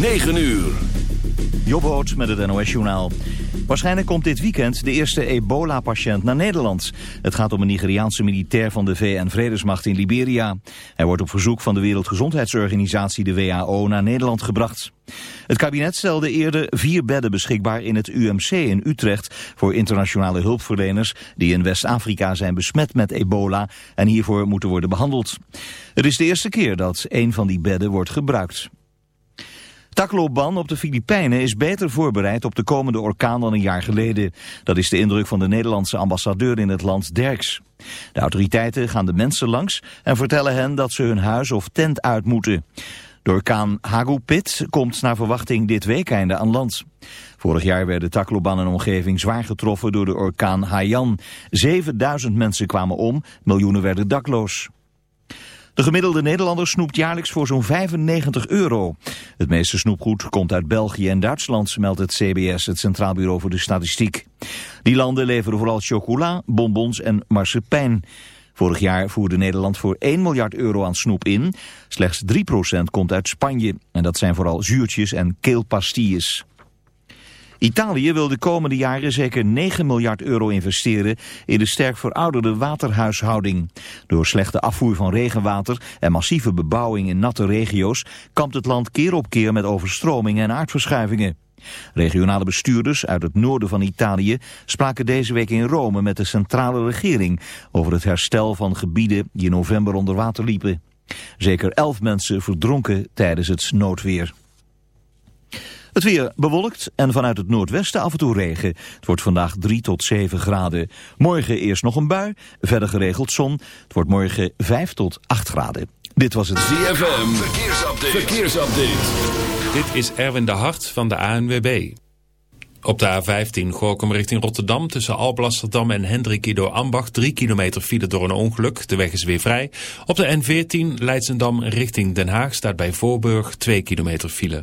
9 uur. Jobboot met het NOS-journaal. Waarschijnlijk komt dit weekend de eerste ebola-patiënt naar Nederland. Het gaat om een Nigeriaanse militair van de VN-vredesmacht in Liberia. Hij wordt op verzoek van de Wereldgezondheidsorganisatie, de WHO, naar Nederland gebracht. Het kabinet stelde eerder vier bedden beschikbaar in het UMC in Utrecht... voor internationale hulpverleners die in West-Afrika zijn besmet met ebola... en hiervoor moeten worden behandeld. Het is de eerste keer dat een van die bedden wordt gebruikt. Tacloban op de Filipijnen is beter voorbereid op de komende orkaan dan een jaar geleden. Dat is de indruk van de Nederlandse ambassadeur in het land Derks. De autoriteiten gaan de mensen langs en vertellen hen dat ze hun huis of tent uit moeten. De orkaan Hagupit komt naar verwachting dit weekende aan land. Vorig jaar werden Tacloban en omgeving zwaar getroffen door de orkaan Haiyan. 7000 mensen kwamen om, miljoenen werden dakloos. De gemiddelde Nederlander snoept jaarlijks voor zo'n 95 euro. Het meeste snoepgoed komt uit België en Duitsland, meldt het CBS, het Centraal Bureau voor de Statistiek. Die landen leveren vooral chocola, bonbons en marsepein. Vorig jaar voerde Nederland voor 1 miljard euro aan snoep in. Slechts 3% komt uit Spanje. En dat zijn vooral zuurtjes en keelpastilles. Italië wil de komende jaren zeker 9 miljard euro investeren in de sterk verouderde waterhuishouding. Door slechte afvoer van regenwater en massieve bebouwing in natte regio's kampt het land keer op keer met overstromingen en aardverschuivingen. Regionale bestuurders uit het noorden van Italië spraken deze week in Rome met de centrale regering over het herstel van gebieden die in november onder water liepen. Zeker elf mensen verdronken tijdens het noodweer. Het weer bewolkt en vanuit het noordwesten af en toe regen. Het wordt vandaag 3 tot 7 graden. Morgen eerst nog een bui, verder geregeld zon. Het wordt morgen 5 tot 8 graden. Dit was het ZFM. Verkeersupdate. Verkeersupdate. Dit is Erwin de Hart van de ANWB. Op de A15 Gorkum richting Rotterdam tussen Alblasserdam en Hendrik Ido Ambach 3 kilometer file door een ongeluk. De weg is weer vrij. Op de N14 Leidsendam richting Den Haag staat bij Voorburg 2 kilometer file.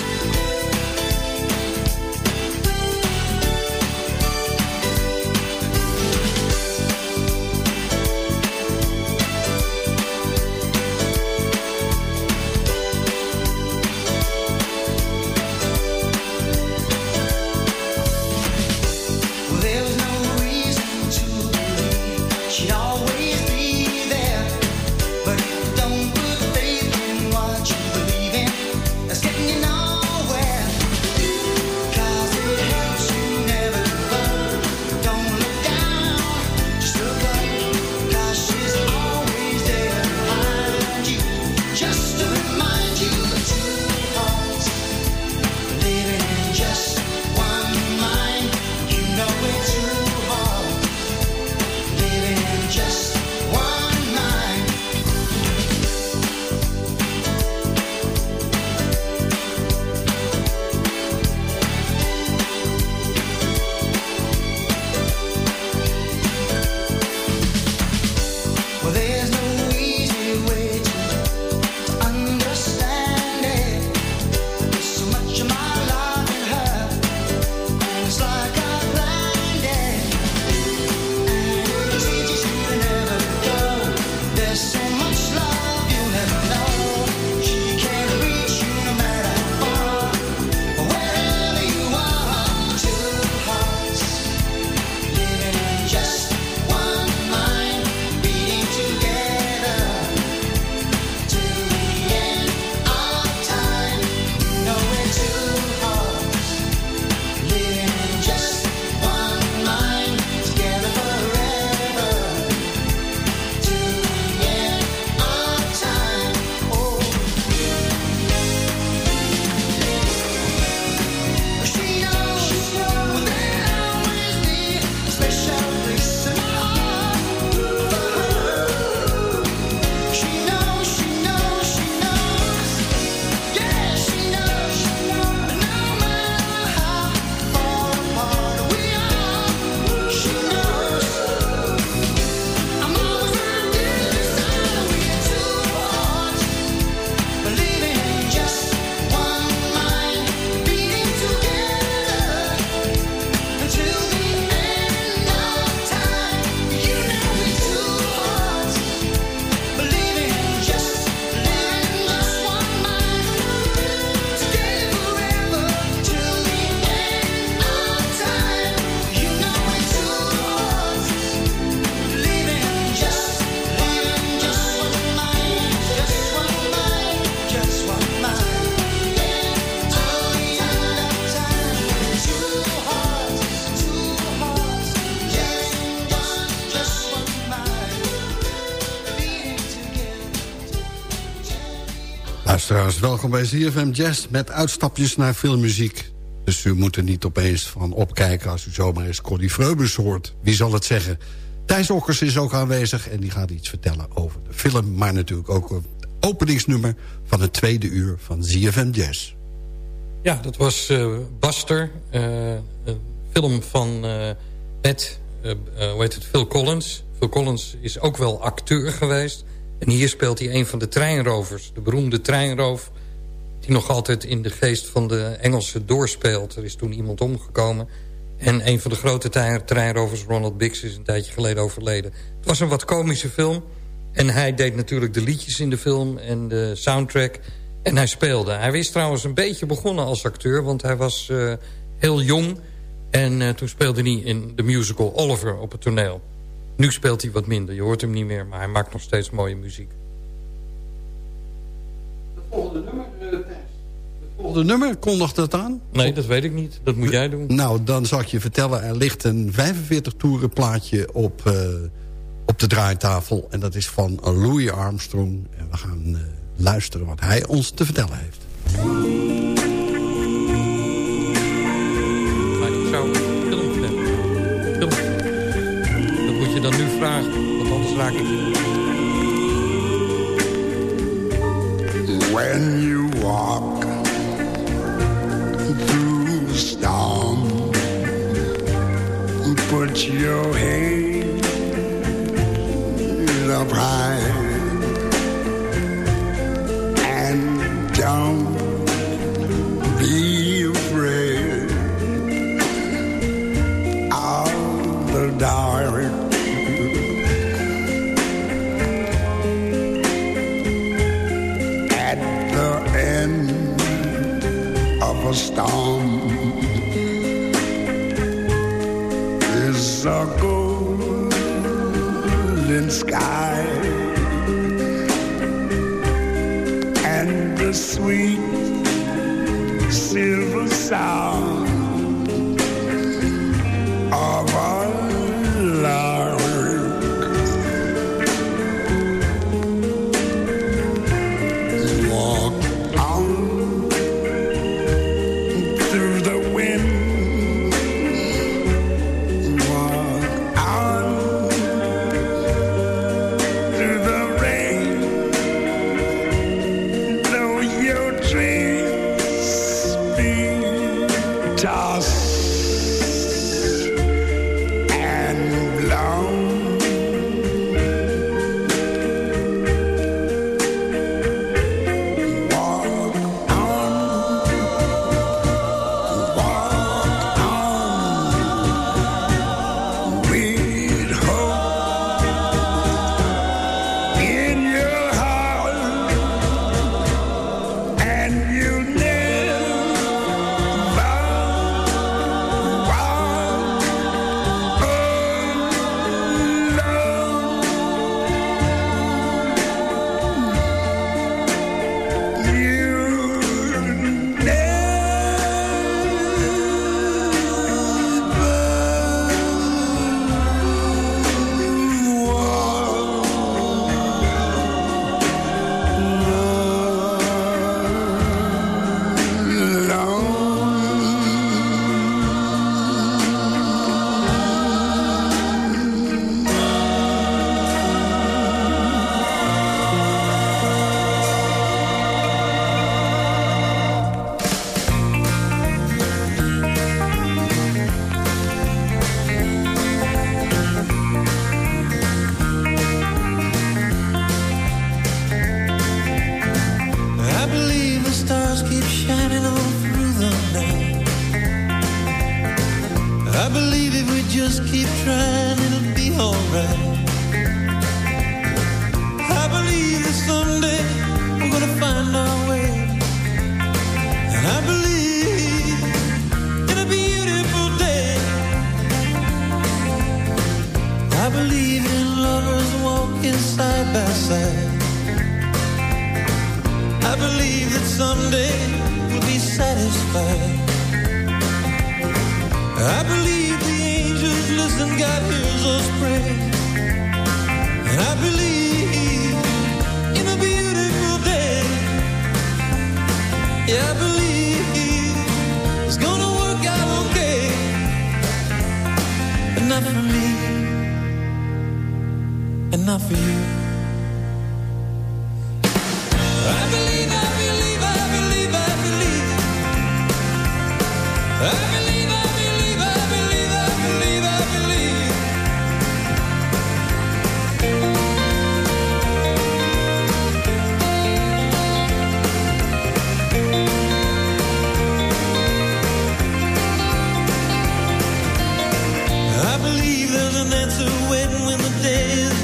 Welkom bij ZFM Jazz... met uitstapjes naar filmmuziek. Dus u moet er niet opeens van opkijken als u zomaar eens Cordy Freubus hoort. Wie zal het zeggen? Thijs Okkers is ook aanwezig en die gaat iets vertellen over de film... maar natuurlijk ook het openingsnummer van het tweede uur van ZFM Jazz. Ja, dat was uh, Buster, uh, een film van uh, met, hoe heet het, Phil Collins. Phil Collins is ook wel acteur geweest... En hier speelt hij een van de treinrovers. De beroemde treinroof die nog altijd in de geest van de Engelsen doorspeelt. Er is toen iemand omgekomen. En een van de grote treinrovers, Ronald Bix, is een tijdje geleden overleden. Het was een wat komische film. En hij deed natuurlijk de liedjes in de film en de soundtrack. En hij speelde. Hij is trouwens een beetje begonnen als acteur, want hij was uh, heel jong. En uh, toen speelde hij in de musical Oliver op het toneel. Nu speelt hij wat minder, je hoort hem niet meer, maar hij maakt nog steeds mooie muziek. Het volgende nummer, uh, Het volgende nummer, kondigt dat aan? Nee, dat weet ik niet. Dat moet jij doen. Nou, dan zal ik je vertellen, er ligt een 45 toeren plaatje op, uh, op de draaitafel. En dat is van Louis Armstrong. En we gaan uh, luisteren wat hij ons te vertellen heeft. Maar ik zou je dan nu vragen, want anders raak ik When you walk through the storm Put your head up high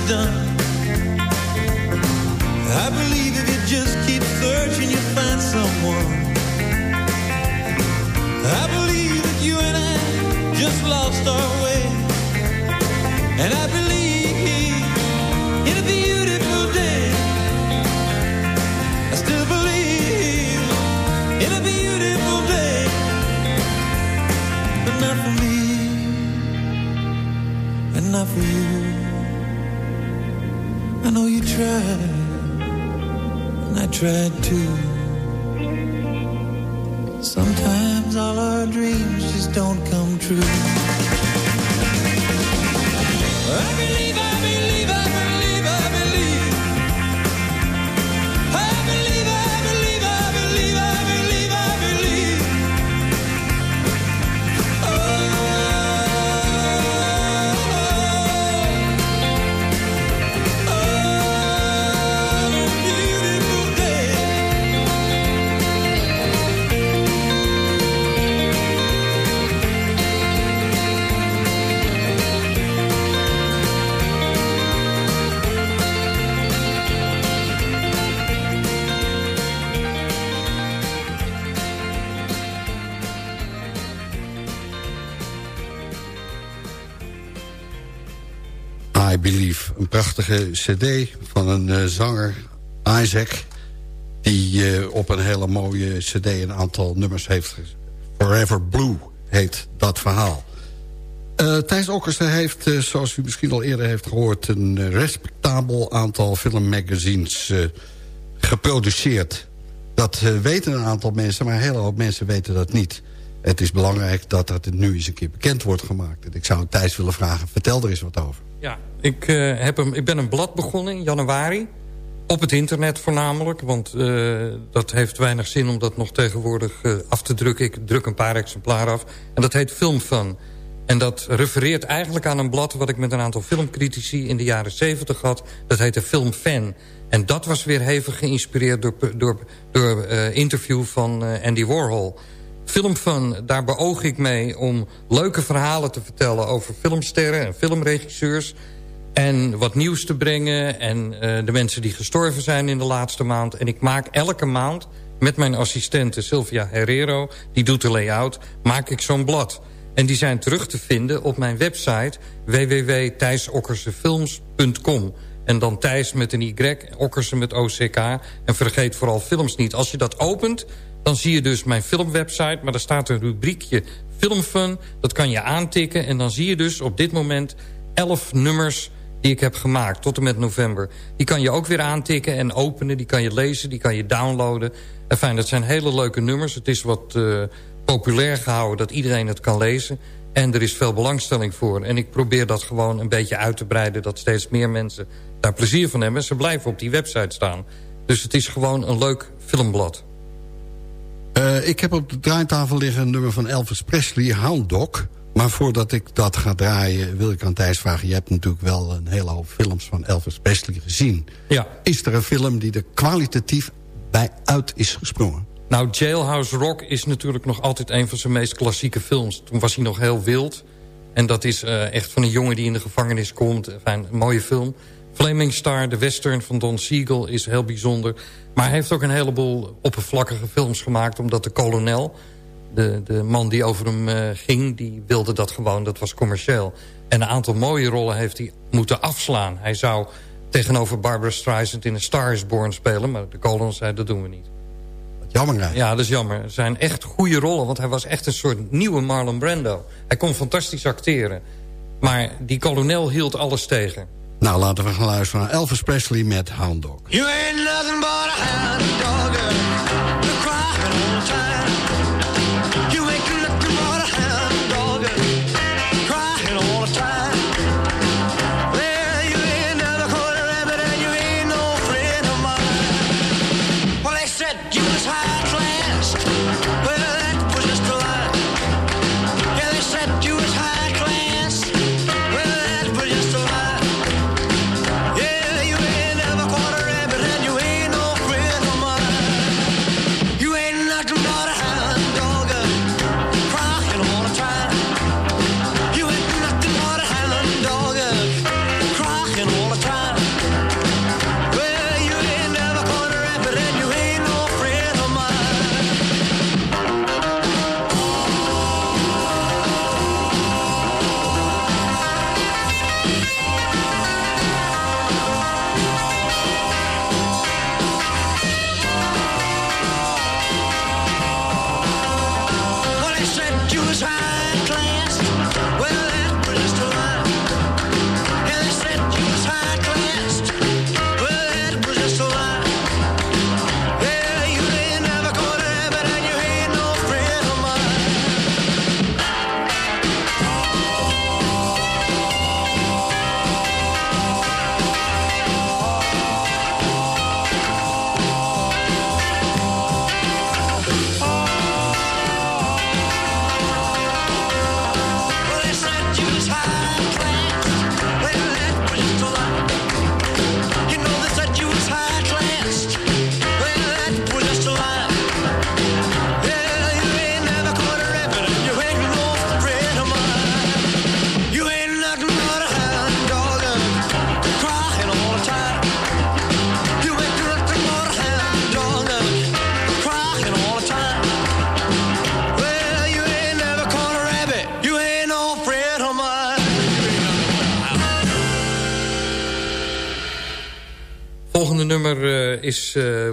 done. I believe if you just keep searching, you'll find someone. I believe that you and I just lost our way. And I believe in a beautiful day. I still believe in a beautiful day. But not for me, and not for you. Tried, and I tried to. Sometimes all our dreams just don't come true. I believe, I prachtige cd van een eh, zanger, Isaac... die eh, op een hele mooie cd een aantal nummers heeft. Forever Blue heet dat verhaal. Eh Thijs Okkersen heeft, zoals u misschien al eerder heeft gehoord... een respectabel aantal filmmagazines geproduceerd. Dat weten een aantal mensen, maar een hele hoop mensen weten dat niet. Het is belangrijk dat dat nu eens een keer bekend wordt gemaakt. Ik zou Thijs willen vragen, vertel er eens wat over. Ja, ik, eh, heb een, ik ben een blad begonnen in januari. Op het internet voornamelijk, want eh, dat heeft weinig zin om dat nog tegenwoordig eh, af te drukken. Ik druk een paar exemplaren af. En dat heet Filmfun. En dat refereert eigenlijk aan een blad wat ik met een aantal filmcritici in de jaren 70 had. Dat heette Filmfan. En dat was weer hevig geïnspireerd door, door, door interview van Andy Warhol. Filmfun, daar beoog ik mee om leuke verhalen te vertellen... over filmsterren en filmregisseurs... en wat nieuws te brengen... en eh, de mensen die gestorven zijn in de laatste maand. En ik maak elke maand met mijn assistente Sylvia Herrero... die doet de layout, maak ik zo'n blad. En die zijn terug te vinden op mijn website www.thijsokkersefilms.com. En dan Thijs met een Y, Okkersen met OCK. En vergeet vooral films niet. Als je dat opent, dan zie je dus mijn filmwebsite... maar daar staat een rubriekje Filmfun. Dat kan je aantikken en dan zie je dus op dit moment... 11 nummers die ik heb gemaakt tot en met november. Die kan je ook weer aantikken en openen. Die kan je lezen, die kan je downloaden. Enfin, dat zijn hele leuke nummers. Het is wat uh, populair gehouden dat iedereen het kan lezen. En er is veel belangstelling voor. En ik probeer dat gewoon een beetje uit te breiden... dat steeds meer mensen daar plezier van hebben. Ze blijven op die website staan. Dus het is gewoon een leuk filmblad. Uh, ik heb op de draaitafel liggen een nummer van Elvis Presley, Hound Dog. Maar voordat ik dat ga draaien, wil ik aan Thijs vragen... je hebt natuurlijk wel een hele hoop films van Elvis Presley gezien. Ja. Is er een film die er kwalitatief bij uit is gesprongen? Nou, Jailhouse Rock is natuurlijk nog altijd een van zijn meest klassieke films. Toen was hij nog heel wild. En dat is uh, echt van een jongen die in de gevangenis komt. Enfin, een mooie film. Flaming Star, de western van Don Siegel, is heel bijzonder. Maar hij heeft ook een heleboel oppervlakkige films gemaakt... omdat de kolonel, de, de man die over hem uh, ging... die wilde dat gewoon, dat was commercieel. En een aantal mooie rollen heeft hij moeten afslaan. Hij zou tegenover Barbara Streisand in A Star is Born spelen... maar de kolonel zei, dat doen we niet. Jammer hè? Ja, dat is jammer. Het zijn echt goede rollen, want hij was echt een soort nieuwe Marlon Brando. Hij kon fantastisch acteren. Maar die kolonel hield alles tegen. Nou, laten we gaan luisteren naar Elvis Presley met Hound Dog. You ain't nothing but a hound dog,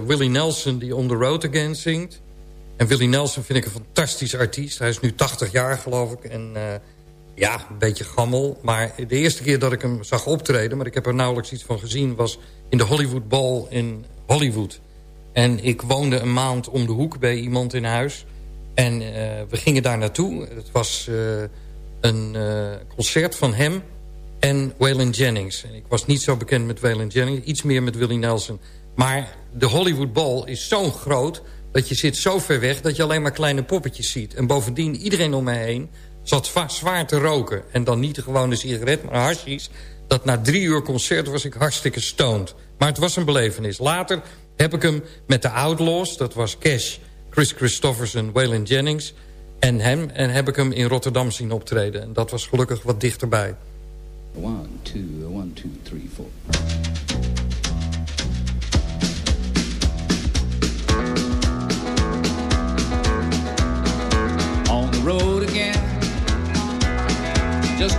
Willie Nelson die On The Road Again zingt. En Willie Nelson vind ik een fantastisch artiest. Hij is nu 80 jaar geloof ik. En eh, ja, een beetje gammel. Maar de eerste keer dat ik hem zag optreden... maar ik heb er nauwelijks iets van gezien... was in de Hollywood Bowl in Hollywood. En ik woonde een maand om de hoek bij iemand in huis. En eh, we gingen daar naartoe. Het was eh, een concert van hem en Waylon Jennings. En ik was niet zo bekend met Waylon Jennings, iets meer met Willie Nelson. Maar de Hollywood Bowl is zo groot dat je zit zo ver weg... dat je alleen maar kleine poppetjes ziet. En bovendien, iedereen om mij heen zat zwaar te roken. En dan niet de gewone sigaret, maar hashies. Dat na drie uur concert was ik hartstikke stoned. Maar het was een belevenis. Later heb ik hem met de Outlaws, dat was Cash... Chris Christofferson, Waylon Jennings en hem... en heb ik hem in Rotterdam zien optreden. En dat was gelukkig wat dichterbij. One, two, one, two, three, four.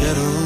Shadows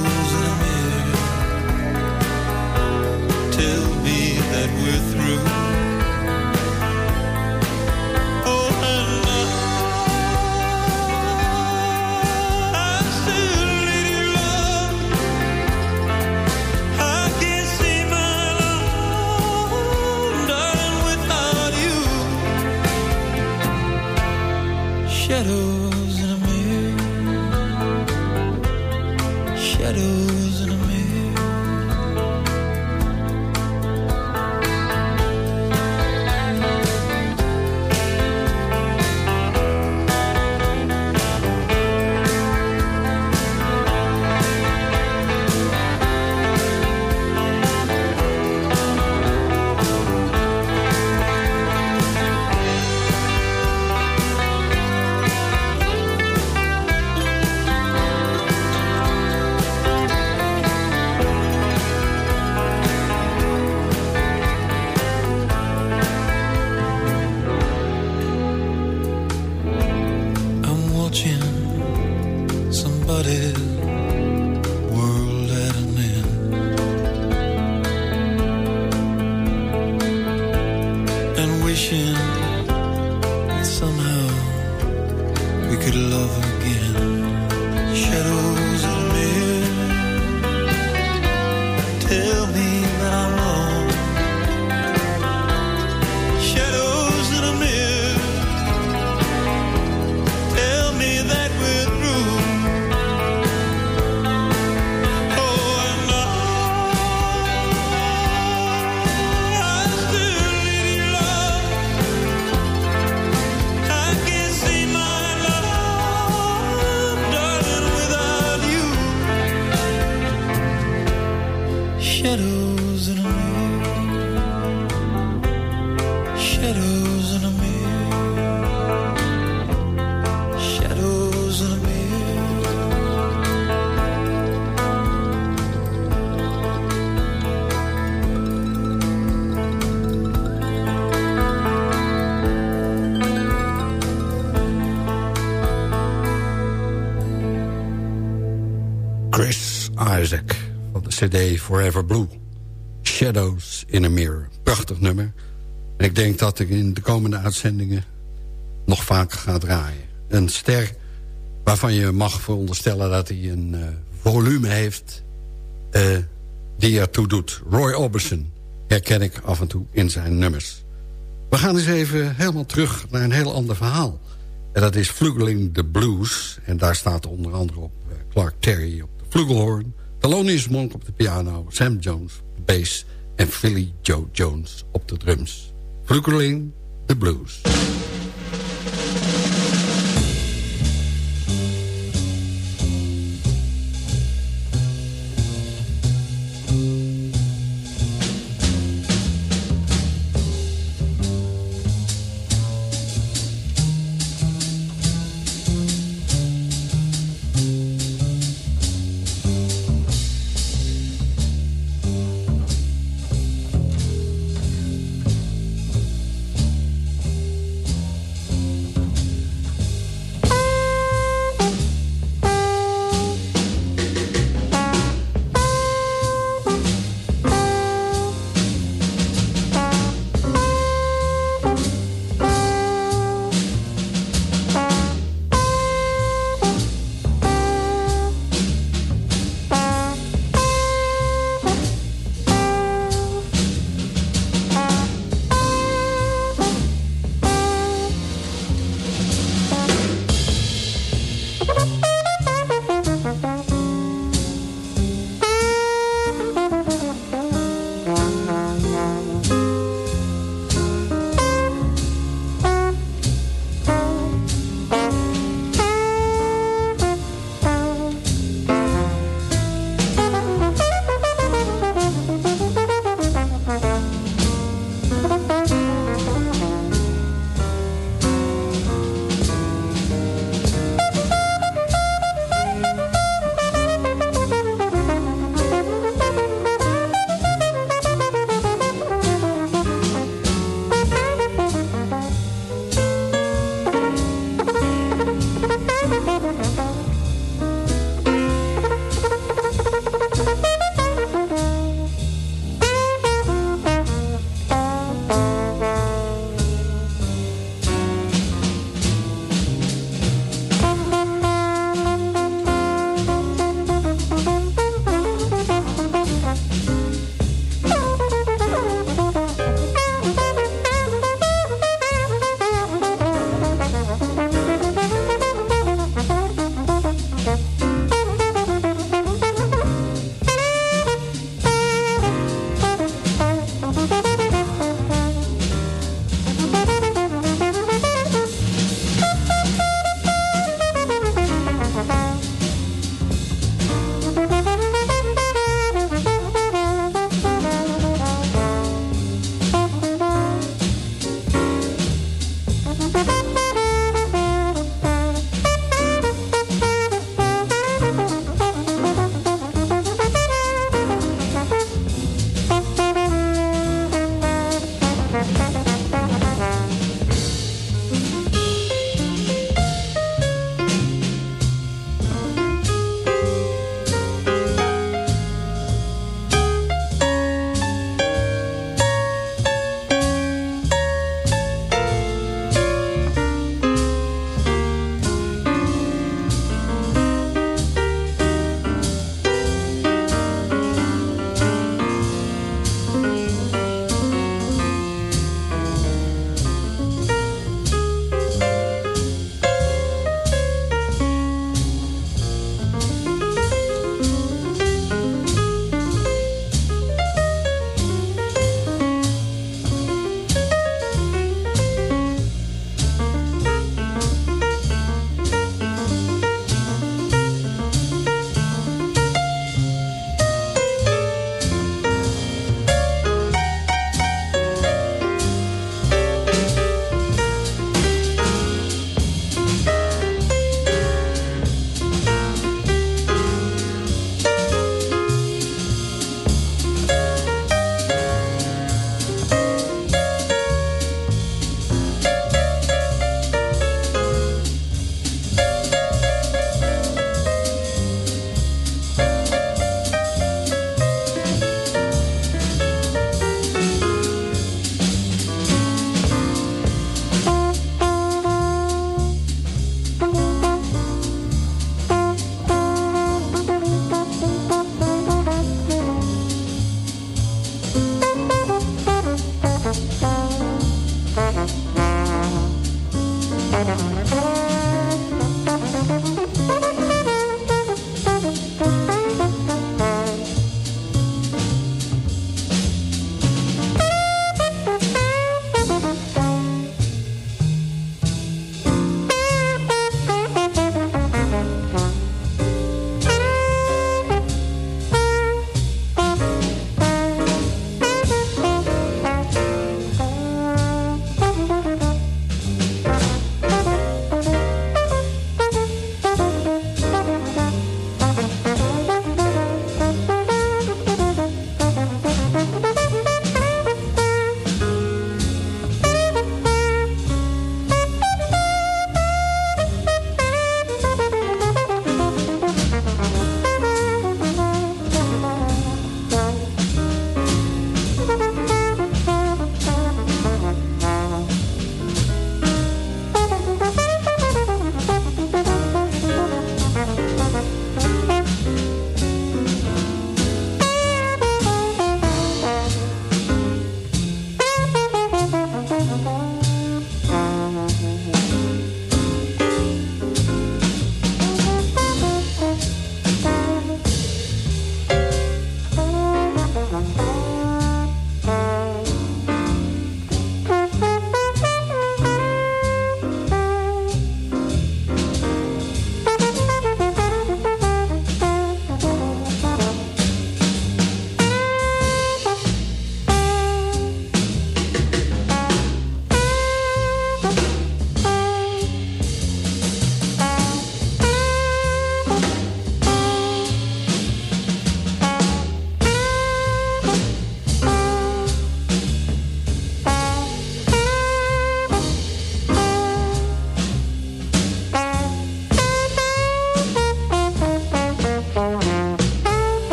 cd Forever Blue. Shadows in a Mirror. Prachtig nummer. En ik denk dat ik in de komende uitzendingen nog vaker ga draaien. Een ster waarvan je mag veronderstellen dat hij een eh, volume heeft... eh, die ertoe doet. Roy Orbison herken ik af en toe in zijn nummers. We gaan eens even helemaal terug naar een heel ander verhaal. En dat is Flugeling the Blues. En daar staat onder andere op eh, Clark Terry op de flugelhorn... Thelonious Monk op de piano... Sam Jones op de bass... en Philly Joe Jones op de drums. Flugeling the Blues.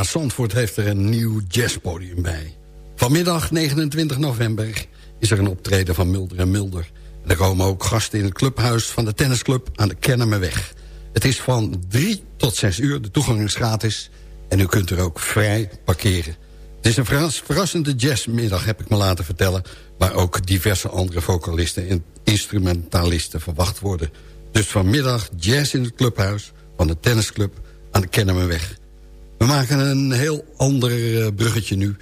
Luisteraars, Zandvoort heeft er een nieuw jazzpodium bij. Vanmiddag, 29 november, is er een optreden van Mulder en Mulder. Er komen ook gasten in het clubhuis van de tennisclub aan de Kennemerweg. Het is van 3 tot 6 uur, de toegang is gratis... en u kunt er ook vrij parkeren. Het is een verras- verrassende jazzmiddag, heb ik me laten vertellen... waar ook diverse andere vocalisten en instrumentalisten verwacht worden. Dus vanmiddag jazz in het clubhuis van de tennisclub aan de Kennemerweg. We maken een heel ander eh, bruggetje nu.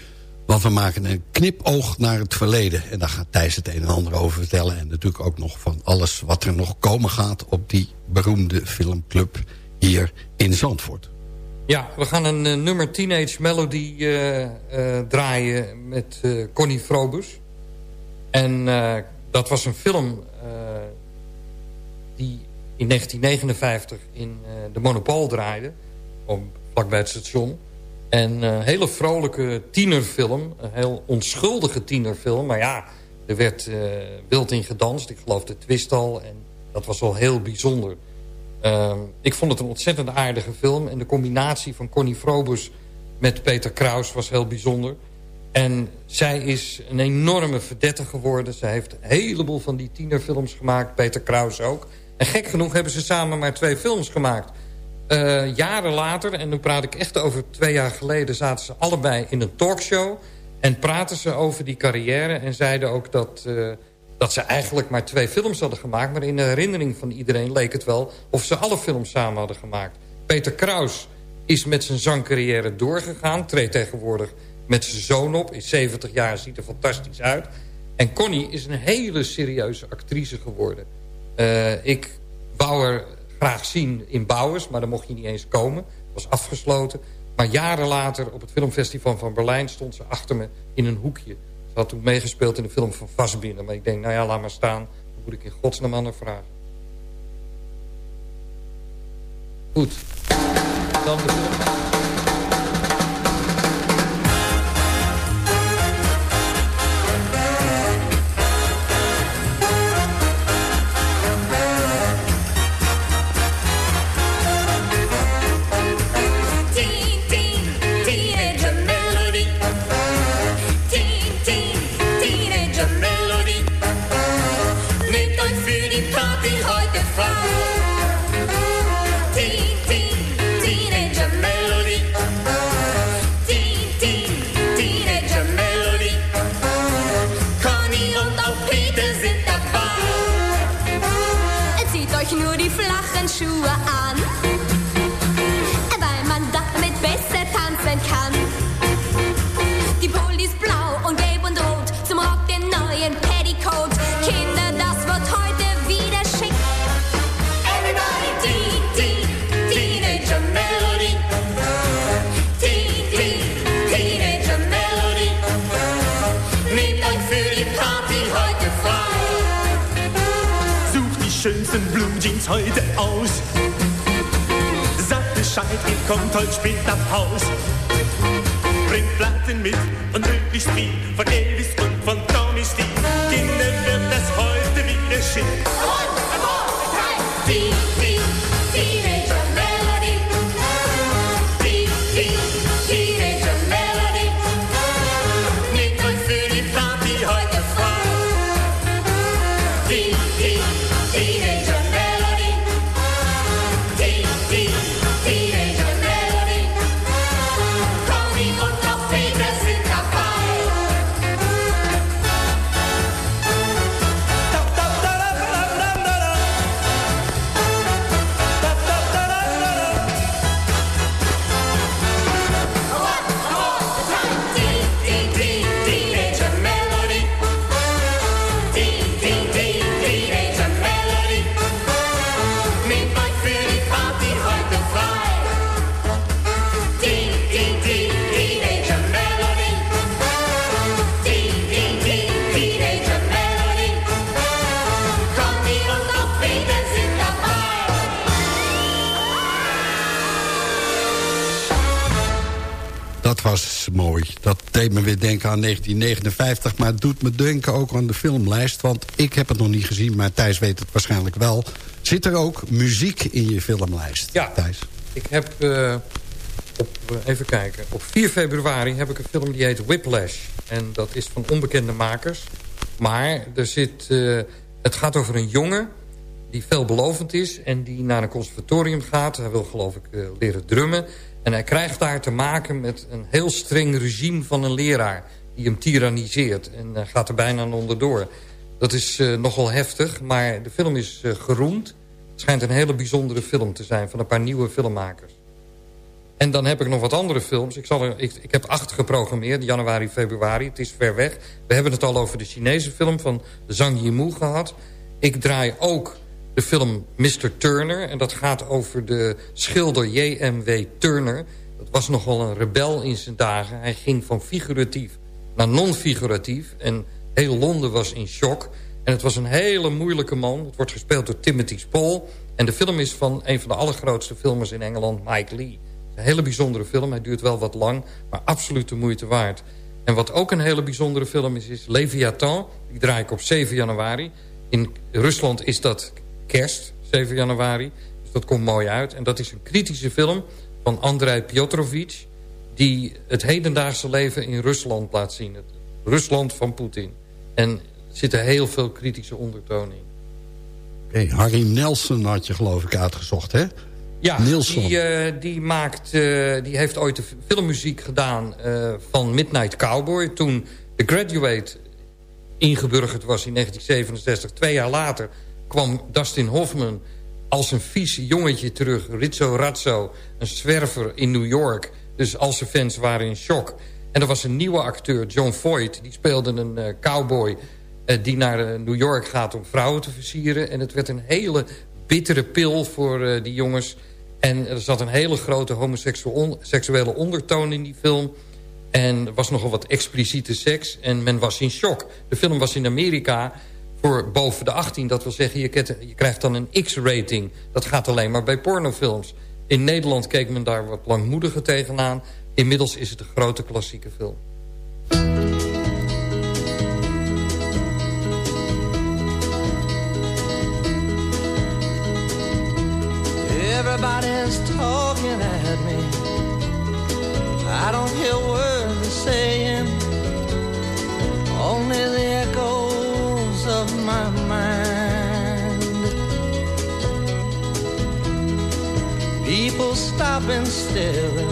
Want we maken een knipoog naar het verleden. En daar gaat Thijs het een en ander over vertellen. En natuurlijk ook nog van alles wat er nog komen gaat... op die beroemde filmclub hier in Zandvoort. Ja, we gaan een eh, nummer Teenage Melody eh, draaien met Connie Frobus. En dat was een film die in 1959 in de Monopool draaide. Op, vlakbij het station. En een hele vrolijke tienerfilm. Een heel onschuldige tienerfilm. Maar ja, er werd eh, wild in gedanst. Ik geloof de twist al. En dat was wel heel bijzonder. Ehm, ik vond het een ontzettend aardige film. En de combinatie van Connie Frobus met Peter Kraus was heel bijzonder. En zij is een enorme verdette geworden. Zij heeft een heleboel van die tienerfilms gemaakt. Peter Kraus ook. En gek genoeg hebben ze samen maar twee films gemaakt. Eh, jaren later, en nu praat ik echt over twee jaar geleden... zaten ze allebei in een talkshow... en praten ze over die carrière... en zeiden ook dat, eh, dat ze eigenlijk maar twee films hadden gemaakt... maar in de herinnering van iedereen leek het wel... of ze alle films samen hadden gemaakt. Peter Kraus is met zijn zangcarrière doorgegaan... treedt tegenwoordig met zijn zoon op. Is 70 jaar, ziet er fantastisch uit. En Connie is een hele serieuze actrice geworden. Eh, ik wou haar graag zien in Bouwers, maar dan mocht je niet eens komen. Het was afgesloten. Maar jaren later op het filmfestival van Berlijn stond ze achter me in een hoekje. Ze had toen meegespeeld in de film van Vastbinnen. Maar ik denk, nou ja, laat maar staan. Dan moet ik in godsnaam aan haar vragen. Goed. Heute aus. Sagt Bescheid, ihr kommt heute spät nach Haus. Bringt Platten mit und möglichst viel von Elvis deed me weer denken aan 1959. Maar het doet me denken ook aan de filmlijst. Want ik heb het nog niet gezien, maar Thijs weet het waarschijnlijk wel. Zit er ook muziek in je filmlijst, Ja. Thijs? Ik heb eh, op, eh, even kijken. Op 4 februari heb ik een film die heet Whiplash. En dat is van onbekende makers. Maar er zit, eh, het gaat over een jongen die veelbelovend is... en die naar een conservatorium gaat. Hij wil geloof ik leren drummen. En hij krijgt daar te maken met een heel streng regime van een leraar... die hem tyranniseert en uh, gaat er bijna onderdoor. Dat is uh, nogal heftig, maar de film is uh, geroemd. Het schijnt een hele bijzondere film te zijn van een paar nieuwe filmmakers. En dan heb ik nog wat andere films. Ik, zal ik, ik heb acht geprogrammeerd, januari, februari. Het is ver weg. We hebben het al over de Chinese film van Zhang Yimou gehad. Ik draai ook de film Mr. Turner. En dat gaat over de schilder J.M.W. Turner. Dat was nogal een rebel in zijn dagen. Hij ging van figuratief naar non-figuratief. En heel Londen was in shock. En het was een hele moeilijke man. Het wordt gespeeld door Timothy Spall. En de film is van een van de allergrootste filmers in Engeland, Mike Lee. Een hele bijzondere film. Hij duurt wel wat lang, maar absoluut de moeite waard. En wat ook een hele bijzondere film is, is Leviathan. Die draai ik op 7 januari. In Rusland is dat kerst, 7 januari. Dus dat komt mooi uit. En dat is een kritische film van Andrei Piotrovich... die het hedendaagse leven in Rusland laat zien. Het Rusland van Poetin. En er zitten heel veel kritische ondertonen in. Harry Nelson had je geloof ik uitgezocht, hè? Ja, die, uh, die, maakt, uh, die heeft ooit de filmmuziek gedaan uh, van Midnight Cowboy. Toen The Graduate ingeburgerd was in 1967. Twee jaar later kwam Dustin Hoffman als een vies jongetje terug. Rizzo Razzo, een zwerver in New York. Dus al zijn fans waren in shock. En er was een nieuwe acteur, John Voight. Die speelde een cowboy die naar New York gaat om vrouwen te versieren. En het werd een hele bittere pil voor die jongens. En er zat een hele grote homoseksuele ondertoon in die film. En er was nogal wat expliciete seks. En men was in shock. De film was in Amerika voor boven de 18. Dat wil zeggen, je, krijgt dan een X-rating. Dat gaat alleen maar bij pornofilms. In Nederland keek men daar wat langmoediger tegenaan. Inmiddels is het een grote klassieke film. Everybody's talking at me. I don't hear words they're saying, only the echoes People stop and staring.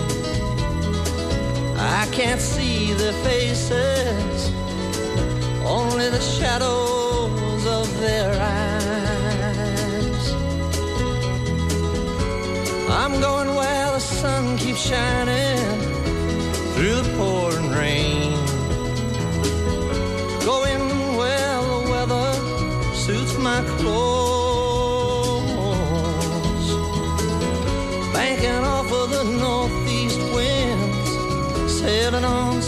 I can't see their faces, only the shadows of their eyes. I'm going where the sun keeps shining through the pouring rain. Going where the weather suits my clothes.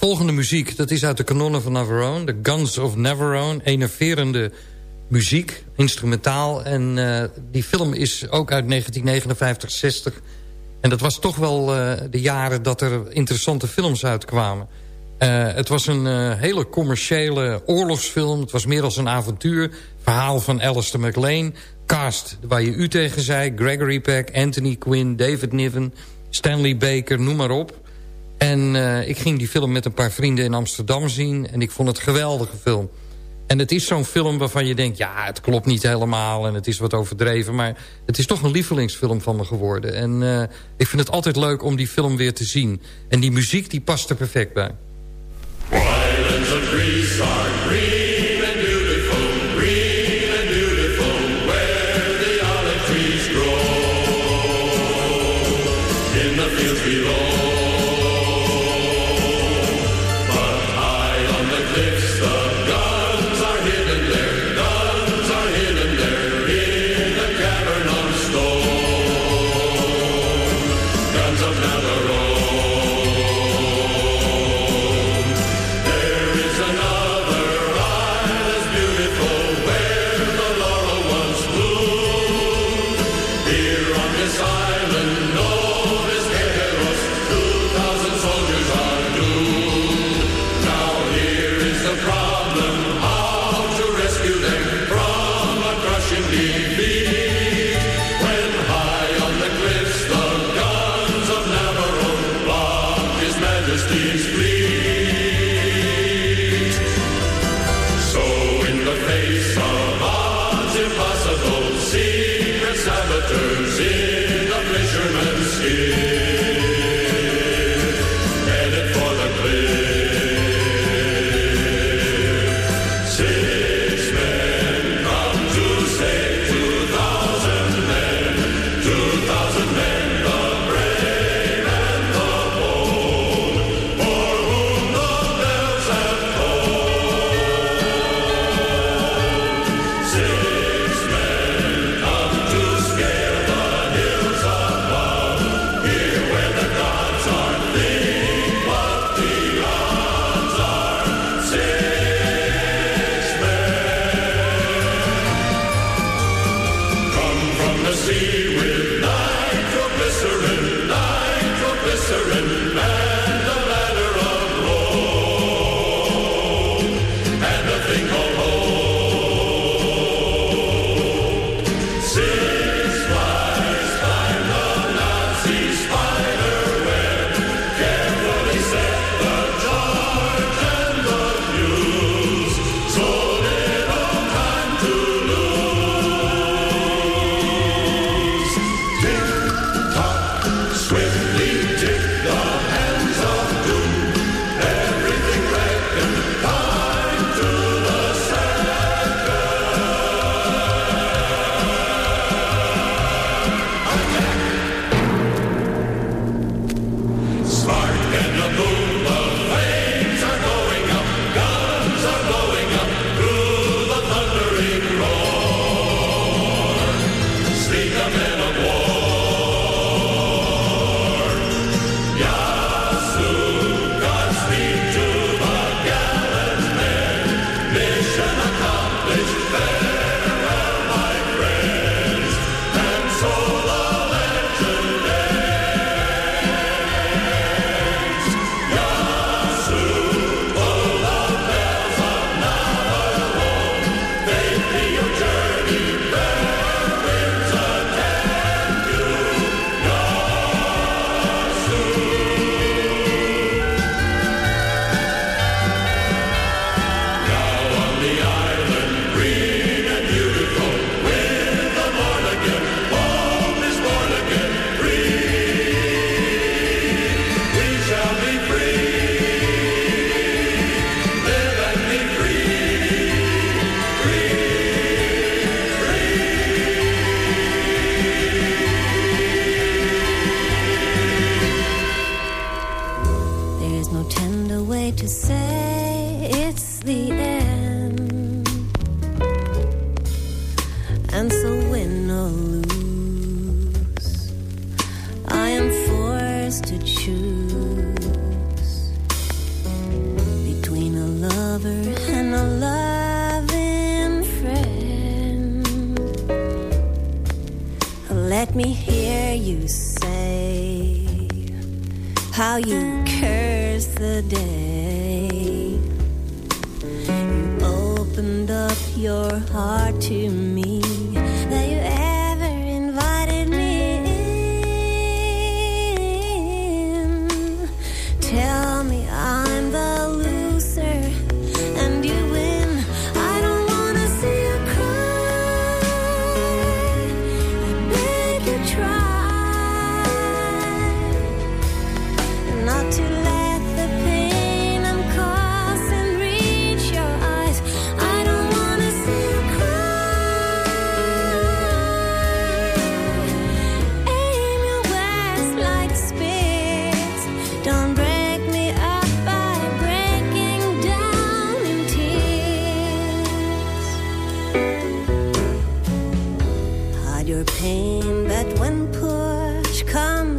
volgende muziek, dat is uit de kanonnen van Navarone. De Guns of Navarone, enerverende muziek, instrumentaal. En eh, die film is ook uit 1959, 60. En dat was toch wel eh, de jaren dat er interessante films uitkwamen. Eh, het was een hele commerciële oorlogsfilm. Het was meer als een avontuur. Verhaal van Alistair McLean. Cast, waar je u tegen zei. Gregory Peck, Anthony Quinn, David Niven, Stanley Baker, noem maar op. En eh, ik ging die film met een paar vrienden in Amsterdam zien. En ik vond het een geweldige film. En het is zo'n film waarvan je denkt... ja, het klopt niet helemaal en het is wat overdreven... maar het is toch een lievelingsfilm van me geworden. En eh, ik vind het altijd leuk om die film weer te zien. En die muziek die past er perfect bij.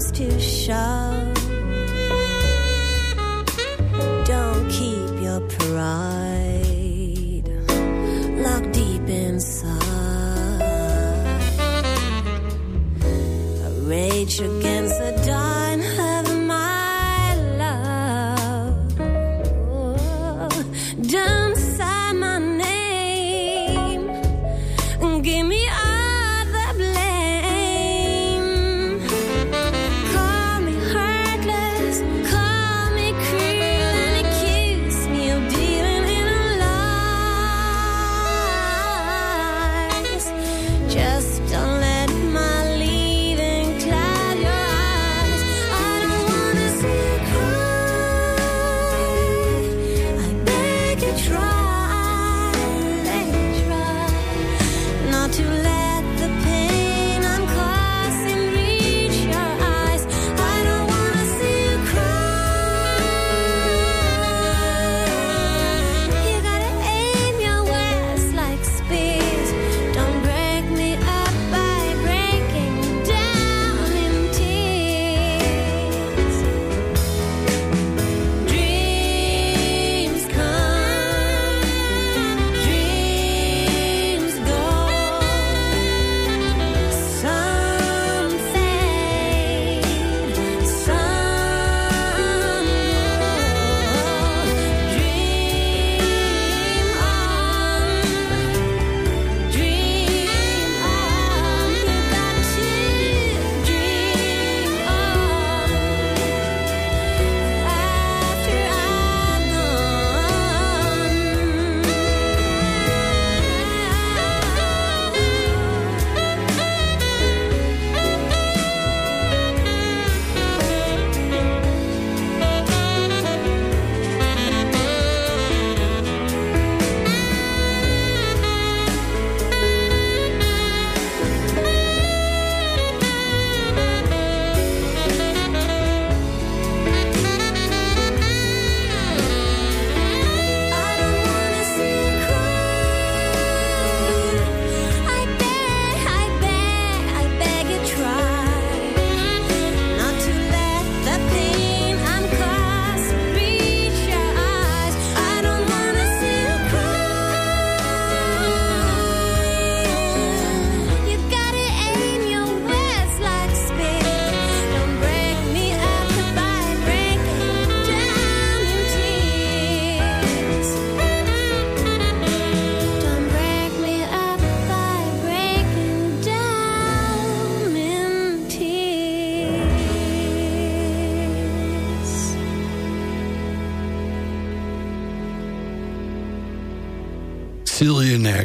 Comes to shove,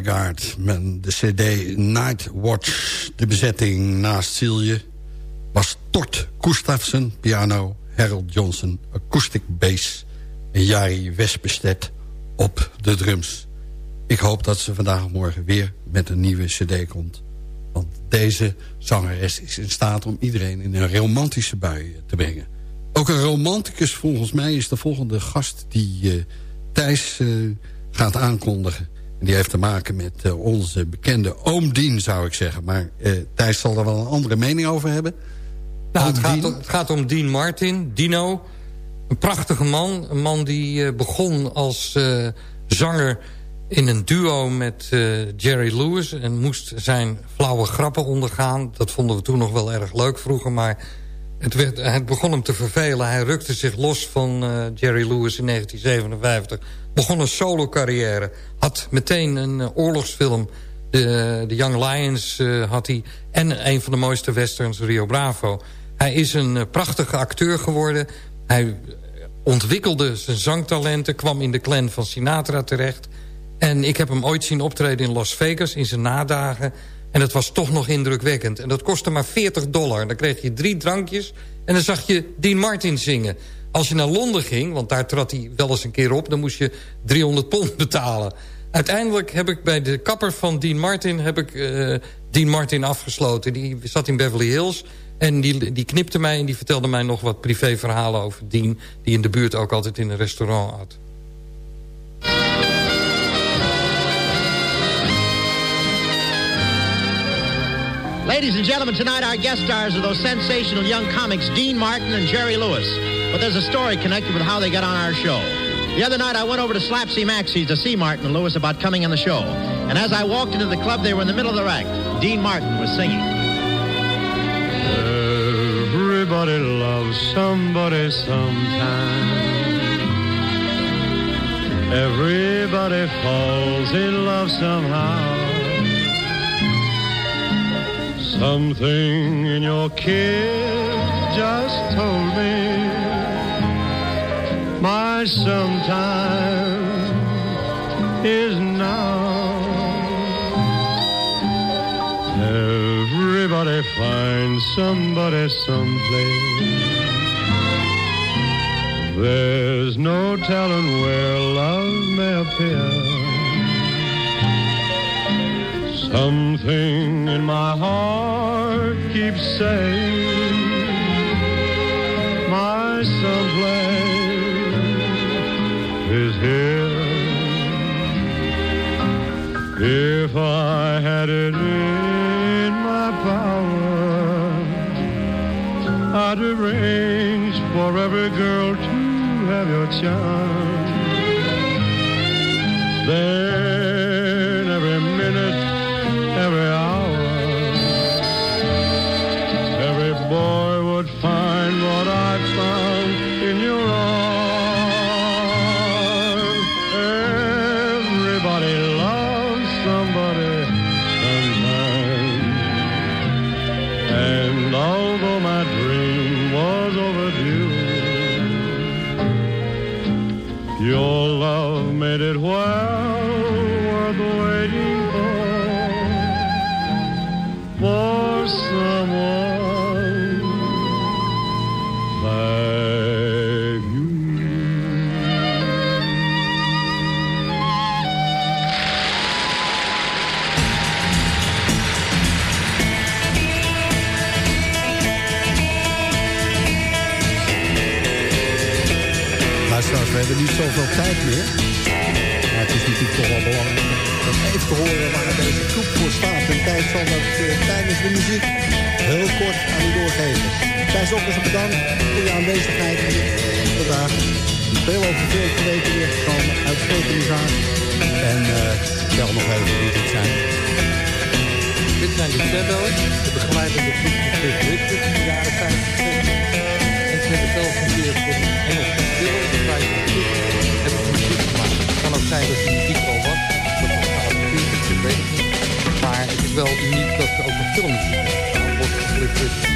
Met de cd Night Watch. De bezetting naast Silje was Tort Gustafsson, piano... Harold Johnson, acoustic bass... en Jari Wespestedt op de drums. Ik hoop dat ze vandaag morgen weer met een nieuwe cd komt. Want deze zangeres is in staat om iedereen in een romantische bui te brengen. Ook een romanticus volgens mij is de volgende gast die eh, Thijs eh, gaat aankondigen. Die heeft te maken met eh, onze bekende oom Dien, zou ik zeggen. Maar eh, Thijs zal er wel een andere mening over hebben. Nou, het, gaat, Dien? het gaat om Dean Martin, Dino. Een prachtige man. Een man die eh, begon als zanger in een duo met Jerry Lewis... en moest zijn flauwe grappen ondergaan. Dat vonden we toen nog wel erg leuk vroeger, maar... Het, werd, begon hem te vervelen. Hij rukte zich los van eh, Jerry Lewis in 1957. Begon een solo carrière. Had meteen een eh, oorlogsfilm. De, de Young Lions eh, had hij. En een van de mooiste westerns, Rio Bravo. Hij is een eh, prachtige acteur geworden. Hij ontwikkelde zijn zangtalenten. Kwam in de clan van Sinatra terecht. En ik heb hem ooit zien optreden in Las Vegas in zijn nadagen. En dat was toch nog indrukwekkend. En dat kostte maar 40 dollar. Dan kreeg je drie drankjes en dan zag je Dean Martin zingen. Als je naar Londen ging, want daar trad hij wel eens een keer op... dan moest je 300 pond betalen. Uiteindelijk heb ik bij de kapper van Dean Martin... heb ik eh, Dean Martin afgesloten. Die zat in Beverly Hills en die, die knipte mij... en die vertelde mij nog wat privéverhalen over Dean... die in de buurt ook altijd in een restaurant had. Ladies and gentlemen, tonight our guest stars are those sensational young comics Dean Martin and Jerry Lewis. But there's a story connected with how they got on our show. The other night I went over to Slapsy Maxie's to see Martin and Lewis about coming on the show. And as I walked into the club, they were in the middle of their act. Dean Martin was singing. Everybody loves somebody sometime. Everybody falls in love somehow. Something in your kiss just told me my sometime is now. Everybody finds somebody someplace. There's no telling where love may appear. Something in my heart keeps saying my someplace is here. If I had it in my power, I'd arrange for every girl to have your charm. Then tijd meer. Maar het is natuurlijk toch wel belangrijk om even te horen waar deze groep voor staat. En Thijs zal dat eh, tijdens de muziek heel kort aan u doorgeven. Thijs Okkers, bedankt voor je aanwezigheid vandaag. Veel over veel te weten weer gekomen. Uitstekende zaak. En eh tel nog even wie dit zijn. Dit zijn de Shadows, de begeleidende groep van Cliff de jaren 50. Hebben zelf een keer voor een Engelse film, de 50 hebben ze muziek gemaakt. Het kan ook zijn dat die muziek al was, dat was geadopteerd, is, ik weet het niet. Maar het is wel uniek dat ze ook een filmmuziek hebben gedaan,